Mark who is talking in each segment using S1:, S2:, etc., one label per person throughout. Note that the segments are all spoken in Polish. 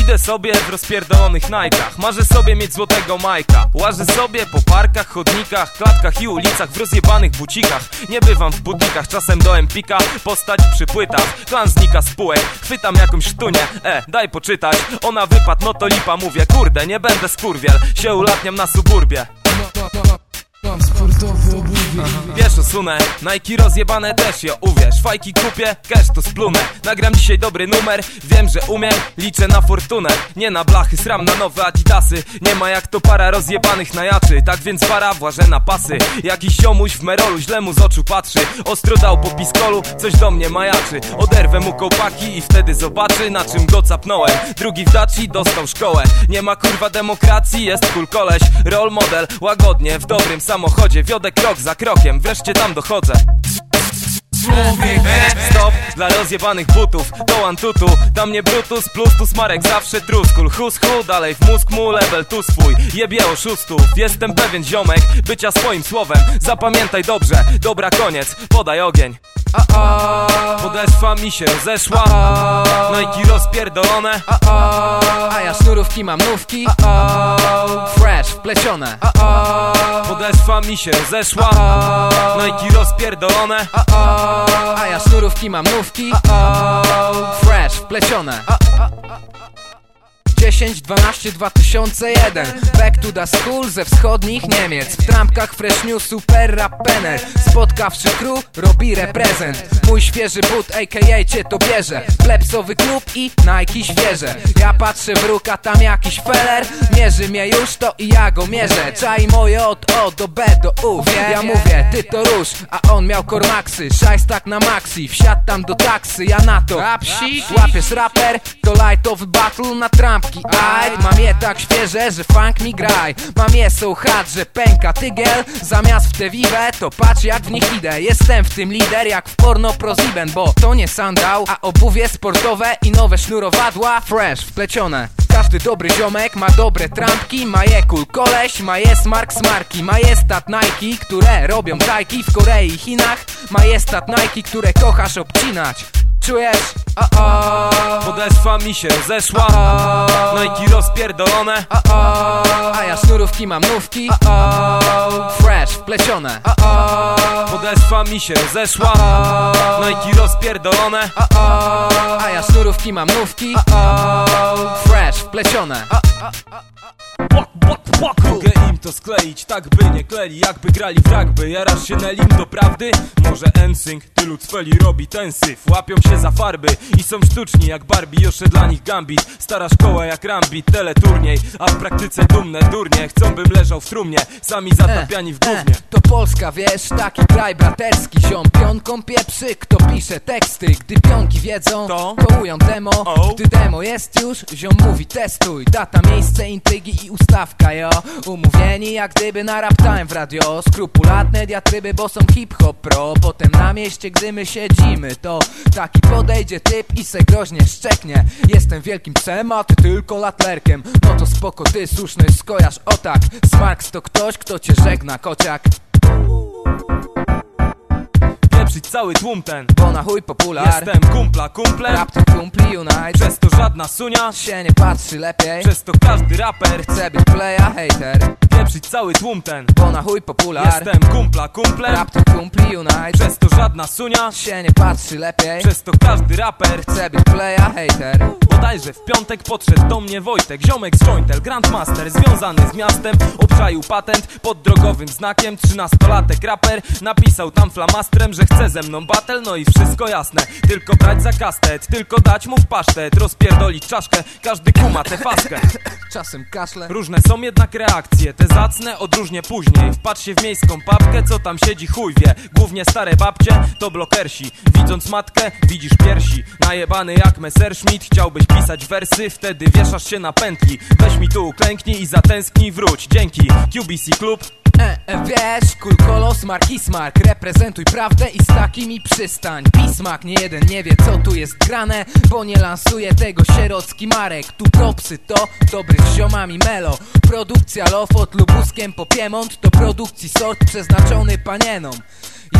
S1: Idę sobie w rozpierdolonych najkach Marzę sobie mieć złotego majka Łażę sobie po parkach, chodnikach, klatkach i ulicach W rozjebanych bucikach. Nie bywam w butikach, czasem do Empika. Postać przy płytach, klan znika z półek. Chwytam jakąś sztunię, e, daj poczytać. Ona wypadł, no to lipa, mówię Kurde, nie będę skurwiel. Się ulatniam na suburbie
S2: Mam sportowe obuwie
S1: Wiesz, osunę, Nike rozjebane też, jo, uwierz. Fajki kupię, cash to splunę. Nagram dzisiaj dobry numer, wiem, że umiem. Liczę na fortunę, nie na blachy Sram na nowe adidasy, nie ma jak to para rozjebanych najaczy Tak więc para włażę na pasy. Jakiś ziomuś w merolu źle mu z oczu patrzy. Ostro dał po piskolu, coś do mnie majaczy. Oderwę mu kołpaki i wtedy zobaczy Na czym go capnąłem. Drugi w daci dostał szkołę. Nie ma kurwa demokracji, jest cool koleś. Role model, łagodnie, w dobrym samochodzie Wiodę krok za krokiem, wreszcie tam dochodzę.
S2: Człowiek
S1: Stop dla rozjebanych butów To antutu, tam nie Brutus plus tu smarek zawsze truskul. Hus hu, dalej w mózg mu level tu swój. Jebie oszustów, jestem pewien ziomek Bycia swoim słowem, zapamiętaj dobrze Dobra koniec, podaj ogień. Podeszwa mi się rozeszła Nike rozpierdolone.
S3: A ja sznurówki mam nówki Fresh, wplecione.
S1: Podeszwa mi się rozeszła Nike rozpierdolone.
S3: A ja sznurówki mam nówki Fresh, wplecione 10, 12, 2001 Back to the school ze wschodnich Niemiec. W trampkach fresh new super rapener. Spotkawszy crew robi reprezent. Mój świeży but aka cię to bierze. Plepsowy klub i Nike świeże. Ja patrzę w róg, a tam jakiś feller. Mierzy mnie już to i ja go mierzę. Czaj moje od O do B do U. Ja mówię ty to róż, a on miał kormaksy. Szajstak na maxi, wsiadł tam do taksy. Ja na to. Łapiesz raper, to lightowy battle na trampki. Aj, mam je tak świeże, że funk mi graj. Mam je so hard, że pęka tygiel. Zamiast w te vive, to patrz jak w nich idę. Jestem w tym lider jak w porno proziben Bo to nie sandał, a obuwie sportowe I nowe sznurowadła, fresh, wplecione. Każdy dobry ziomek ma dobre trampki Ma je cool koleś, ma je smark smarki Majestat Nike, które robią tajki w Korei i Chinach Majestat Nike, które kochasz obcinać Czujesz? O, o,
S1: Podeszwa mi się rozeszła Nike rozpierdolone.
S3: O, o, a ja sznurówki mam nówki. O, o, Fresh, wplecione. O, o,
S1: Podeszwa mi się rozeszła Nike rozpierdolone.
S3: O, o, a ja sznurówki mam nówki. O, o, Fresh, wplecione. O,
S1: Mogę im to skleić, tak by nie kleli Jakby grali w rugby, jarasz się Nelim do prawdy? Może NSYNC, tylu cweli robi ten syf. Łapią się za farby i są sztuczni jak Barbie Jeszcze dla nich gambit, stara szkoła jak Rambit Teleturniej, a w praktyce dumne durnie. Chcą bym leżał w trumnie, sami zatapiani w gównie.
S3: E, To Polska, wiesz, taki kraj braterski. Ziom pionką pieprzy, kto pisze teksty. Gdy pionki wiedzą,
S1: To?
S3: to ują demo.
S1: O.
S3: Gdy demo jest już, ziom mówi testuj. Data, miejsce, intrygi i ustawka, jo Umówieni jak gdyby na rap time w radio. Skrupulatne diatryby, bo są hip-hop pro. Potem na mieście, gdy my siedzimy To taki podejdzie typ i se groźnie szczeknie. Jestem wielkim psem, a ty tylko latlerkiem. No to spoko, ty słuszny skojarz o tak. Smarks to ktoś, kto cię żegna, kociak
S1: Pieprzyć cały tłum ten.
S3: Bo na chuj popular.
S1: Jestem kumpla kumplem.
S3: Rap to kumpli unite
S1: Przez to żadna sunia.
S3: Się nie patrzy lepiej.
S1: Przez to każdy raper.
S3: Chce być playa hater.
S1: Pieprzyć cały tłum ten.
S3: Bo na chuj popular.
S1: Jestem kumpla kumplem.
S3: Rap to kumpli unite
S1: Przez to żadna sunia.
S3: Się nie patrzy lepiej.
S1: Przez to każdy raper.
S3: Chce być playa hater
S1: Bodajże w piątek podszedł do mnie Wojtek. Ziomek z Jointel, Grandmaster Związany z miastem Obczaił patent pod drogowym znakiem. Trzynastolatek raper Napisał tam flamastrem, że chce ze mną battle. No i wszystko jasne Tylko brać za kastet Tylko dać mu w pasztet. Rozpierdolić czaszkę Każdy kuma tę faskę.
S3: Czasem kaszle.
S1: Różne są jednak reakcje, te zacne odróżnię później. Wpatrz się w miejską papkę, co tam siedzi chuj wie. Głównie stare babcie to blokersi. Widząc matkę, widzisz piersi. Najebany jak Messerschmitt, chciałbyś pisać wersy Wtedy wieszasz się na pętli. Weź mi tu uklęknij i zatęsknij, wróć. Dzięki, QBC Klub
S3: E, e, wiesz, kul kolos, marki smark Reprezentuj prawdę i z takimi przystań. Pismak, nie jeden nie wie co tu jest grane Bo nie lansuje tego sierocki Marek. Tu propsy to dobry z ziomami melo. Produkcja Lofot lubuskiem po Piemont To produkcji sort przeznaczony panienom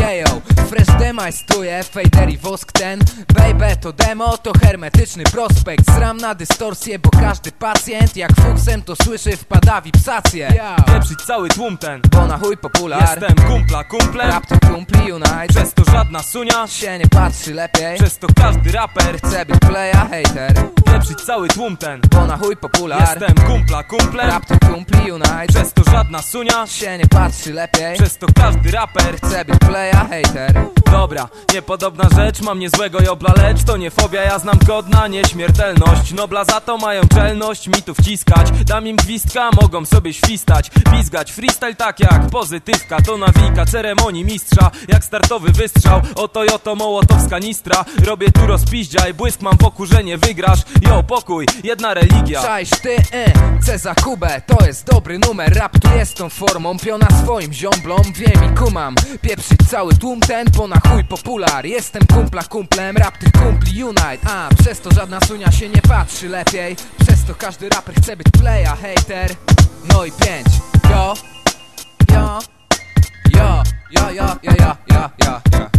S3: Jejo, fresh demajstuje, fader i wosk ten. Baby to demo, to hermetyczny prospekt. Zram na dystorsję, bo każdy pacjent Jak fuksem to słyszy wpada w ipsację
S1: Pieprzyć cały tłum ten.
S3: Bo na chuj popular.
S1: Jestem kumpla kumplem.
S3: Rap to kumpli unite.
S1: Przez to żadna sunia.
S3: Się nie patrzy lepiej.
S1: Przez to każdy raper.
S3: Chce być playa, hater.
S1: Pieprzyć cały tłum ten.
S3: Bo na chuj popular.
S1: Jestem kumpla kumplem.
S3: Rap to kumpli unite.
S1: Przez to żadna sunia.
S3: Się nie patrzy lepiej.
S1: Przez to każdy raper.
S3: Chce być playa, hater
S1: Dobra, niepodobna rzecz, mam niezłego jobla, lecz to nie fobia, ja znam kod na nieśmiertelność. Nobla za to mają czelność mi tu wciskać. Dam im gwizdka, mogą sobie świstać. Pizgać freestyle tak jak pozytywka To nawika ceremonii mistrza. Jak startowy wystrzał, oto i oto mołotowska nistra. Robię tu rozpiździa i błysk mam wokół, że nie wygrasz. Jo, pokój, jedna religia.
S3: Cześć ty, y, C za Kubę, to jest dobry numer. Rap tu jest tą formą, piona swoim ziomblom Wiem i kumam, pieprzyć cały tłum ten Po chuj popular, jestem kumpla kumplem Rap tych kumpli unite, a przez to żadna sunia się nie patrzy lepiej. Przez to każdy raper chce być playa, hater. No i pięć, yo, yo. Yo, yo, yo, yo, yo, yo, yo. Yo,